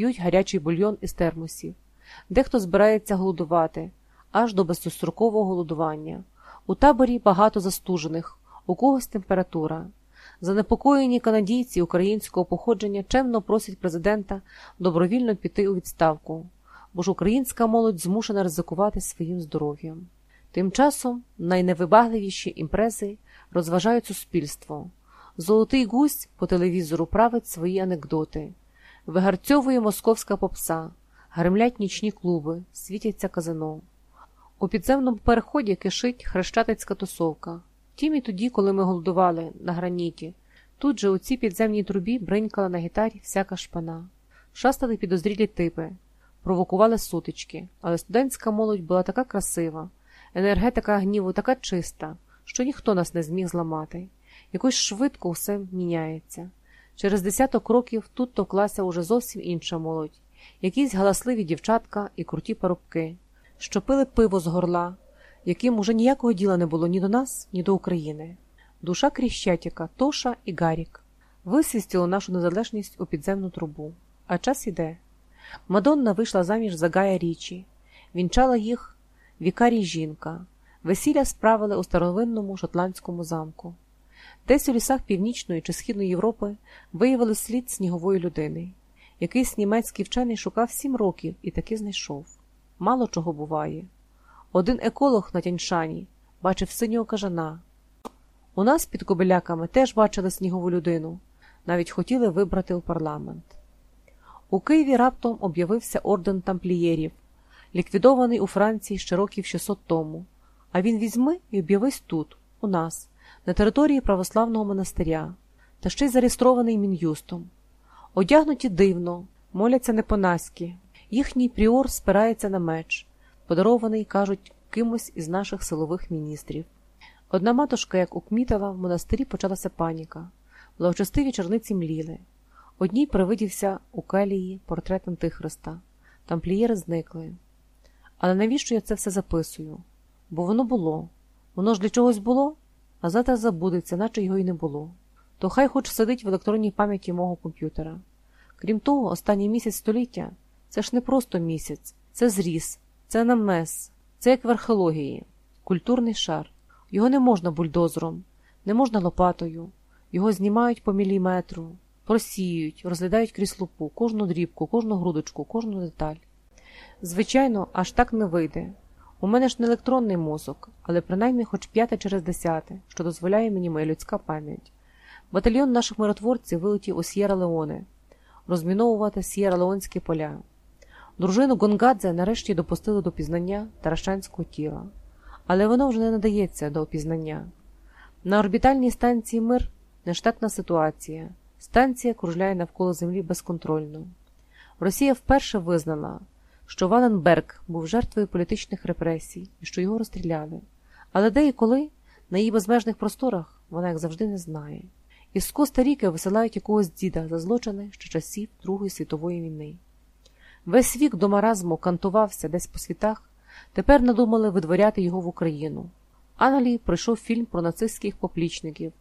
п'ють гарячий бульйон із термосів. Дехто збирається голодувати аж до безстрокового голодування. У таборі багато застужених, у когось температура. Занепокоєні канадійці українського походження чемно просять президента добровільно піти у відставку, бо ж українська молодь змушена ризикувати своїм здоров'ям. Тим часом найневибагливіші імпрези розважають суспільство. Золотий гусь по телевізору править свої анекдоти, вигарцьовує московська попса, гремлять нічні клуби, світяться казино. У підземному переході кишить хрещатицька тусовка. Втім і тоді, коли ми голодували на граніті, тут же у цій підземній трубі бринькала на гітарі всяка шпана. Шастали підозрілі типи, провокували сутички, але студентська молодь була така красива, енергетика гніву така чиста, що ніхто нас не зміг зламати. Якось швидко все міняється. Через десяток років тут товклася уже зовсім інша молодь, якісь галасливі дівчатка і круті парубки, що пили пиво з горла, яким уже ніякого діла не було ні до нас, ні до України. Душа Кріщатіка, Тоша і Гарік висвістили нашу незалежність у підземну трубу. А час іде. Мадонна вийшла заміж за Гая Річі, вінчала їх вікарій жінка. Весілля справили у старовинному шотландському замку. Десь у лісах Північної чи Східної Європи виявили слід снігової людини. Якийсь німецький вчений шукав сім років і таки знайшов. Мало чого буває. Один еколог на Тяньшані бачив синього кажана. У нас під кобиляками теж бачили снігову людину, навіть хотіли вибрати у парламент. У Києві раптом об'явився орден тамплієрів, ліквідований у Франції ще років 600 тому, а він візьми і об'явись тут, у нас, на території православного монастиря, та ще й зареєстрований мін'юстом. Одягнуті дивно, моляться не по-наськи. Їхній пріор спирається на меч, подарований, кажуть, кимось із наших силових міністрів. Одна матушка, як укмітала, в монастирі почалася паніка, благочестиві черниці мліли. Одній привидівся у келії портрет Антихриста, тамплієри зникли. Але навіщо я це все записую? Бо воно було. Воно ж для чогось було, а завтра забудеться, наче його й не було. То хай хоч сидить в електронній пам'яті мого комп'ютера. Крім того, останній місяць століття це ж не просто місяць, це зріс, це намес, це як в археології, культурний шар. Його не можна бульдозером, не можна лопатою, його знімають по міліметру, просіють, розглядають крізь лупу, кожну дрібку, кожну грудочку, кожну деталь. Звичайно, аж так не вийде. У мене ж не електронний мозок, але принаймні хоч п'яте через десяте, що дозволяє мені моя людська пам'ять. Батальйон наших миротворців вилетів у С'єра Леоне, розміновувати С'єра Леонські поля. Дружину Гонгадзе нарешті допустили до пізнання тарашанського тіла, але воно вже не надається до опізнання. На орбітальній станції Мир нештатна ситуація. Станція кружляє навколо Землі безконтрольно. Росія вперше визнала, що Валенберг був жертвою політичних репресій і що його розстріляли. Але де і коли, на її безмежних просторах, вона, як завжди, не знає. Із Коста-Ріки висилають якогось діда за злочини ще часів Другої світової війни. Весь вік до маразму кантувався десь по світах, тепер надумали видворяти його в Україну. Англії пройшов фільм про нацистських поплічників,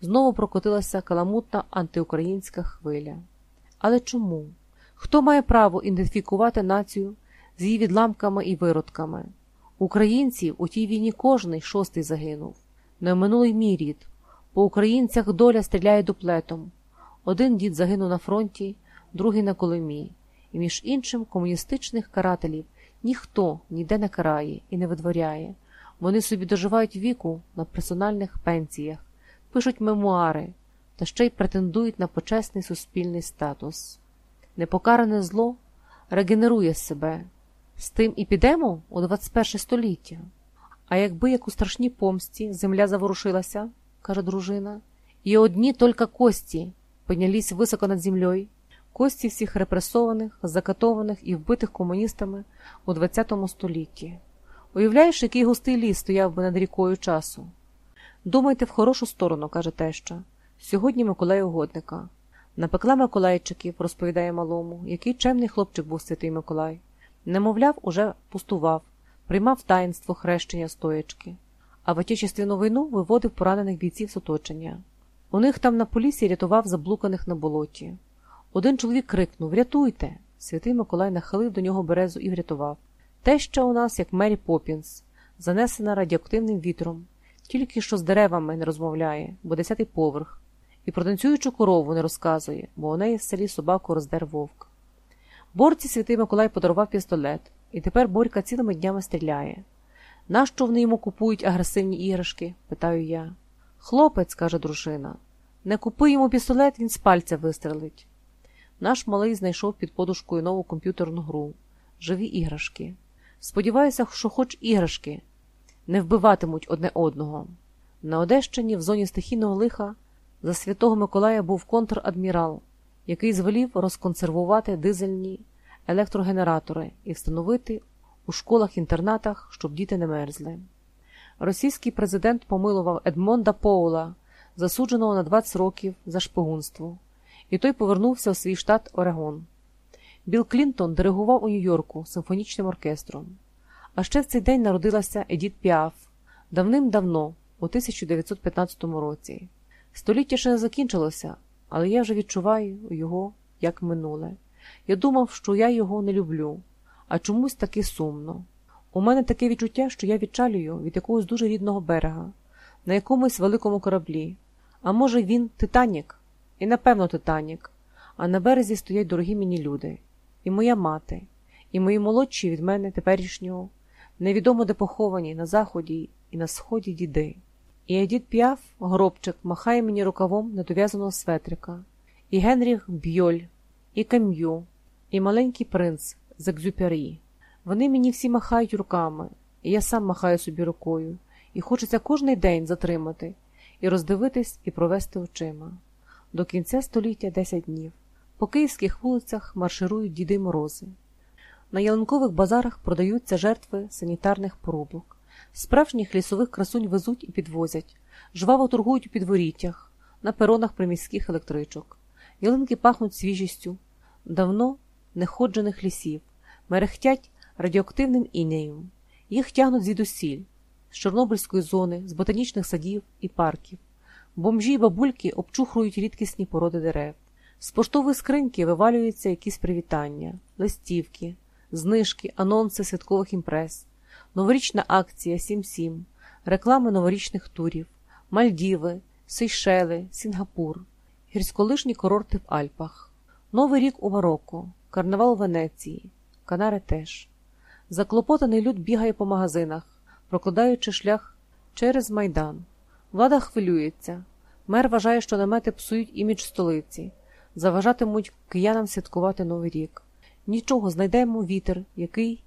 знову прокотилася каламутна антиукраїнська хвиля. Але чому? Хто має право ідентифікувати націю з її відламками і виродками? Українців у тій війні кожний шостий загинув. Не минулий мій рід. По українцях доля стріляє дуплетом. Один дід загинув на фронті, другий на Колимі. І між іншим комуністичних карателів ніхто ніде не карає і не видворяє. Вони собі доживають віку на персональних пенсіях, пишуть мемуари та ще й претендують на почесний суспільний статус. Непокаране зло регенерує себе. З тим і підемо у 21 століття. А якби як у страшній помсті земля заворушилася, каже дружина, і одні тільки кості піднялись високо над землею, кості всіх репресованих, закатованих і вбитих комуністами у ХХ столітті. Уявляєш, який густий ліс стояв би над рікою часу? Думайте в хорошу сторону, каже теща. Сьогодні Миколай угодника. Напекла Миколайчиків, розповідає малому, який чемний хлопчик був святий Миколай. Немовляв, уже пустував, приймав таїнство хрещення стоячки, а в Отечественну війну виводив поранених бійців з оточення. У них там на полісі рятував заблуканих на болоті. Один чоловік крикнув Рятуйте! Святий Миколай нахилив до нього березу і врятував. Теща у нас, як Мері Поппінс, занесена радіоактивним вітром, тільки що з деревами не розмовляє, бо десятий поверх, і про танцюючу корову не розказує, бо у неї в селі собаку роздер вовк. Борці святий Миколай подарував пістолет, і тепер Борька цілими днями стріляє. Нащо вони йому купують агресивні іграшки? питаю я. Хлопець, каже дружина, не купуй йому пістолет, він з пальця вистрелить. Наш малий знайшов під подушкою нову комп'ютерну гру живі іграшки. Сподіваюся, що хоч іграшки не вбиватимуть одне одного. На Одещині, в зоні стихійного лиха, за святого Миколая був контр-адмірал, який звелів розконсервувати дизельні електрогенератори і встановити у школах-інтернатах, щоб діти не мерзли. Російський президент помилував Едмонда Поула, засудженого на 20 років за шпигунство, і той повернувся у свій штат Орегон. Біл Клінтон диригував у Нью-Йорку симфонічним оркестром. А ще в цей день народилася Едіт Піаф давним-давно, у 1915 році. Століття ще не закінчилося, але я вже відчуваю його як минуле. Я думав, що я його не люблю, а чомусь таки сумно. У мене таке відчуття, що я відчалюю від якогось дуже рідного берега, на якомусь великому кораблі. А може, він Титанік? І напевно Титанік. А на березі стоять дорогі мені люди, і моя мати, і мої молодші від мене теперішнього, невідомо де поховані на заході і на сході діди. І Едіт Піаф, гробчик, махає мені рукавом недов'язаного светрика, і Генріх Бьоль, і Кам'ю, і маленький принц з. Вони мені всі махають руками, і я сам махаю собі рукою, і хочеться кожний день затримати, і роздивитись, і провести очима. До кінця століття 10 днів. По київських вулицях марширують діди морози. На ялинкових базарах продаються жертви санітарних порубок. Справжніх лісових красунь везуть і підвозять, жваво торгують у підворіттях, на перонах приміських електричок. Ялинки пахнуть свіжістю, давно неходжених лісів, мерехтять радіоактивним інеєм. Їх тягнуть звідусіль, з Чорнобильської зони, з ботанічних садів і парків. Бомжі й бабульки обчухрують рідкісні породи дерев. З поштової скриньки вивалюються якісь привітання, листівки, знижки, анонси святкових імпрес, новорічна акція Сім-Сім, реклами новорічних турів, Мальдіви, Сейшели, Сінгапур, гірськолижні курорти в Альпах, Новий рік у Марокко, карнавал Венеції, Канари теж. Заклопотаний люд бігає по магазинах, прокладаючи шлях через майдан. Влада хвилюється. Мер вважає, що намети псують імідж столиці, заважатимуть киянам святкувати Новий рік. Нічого, знайдемо вітер, який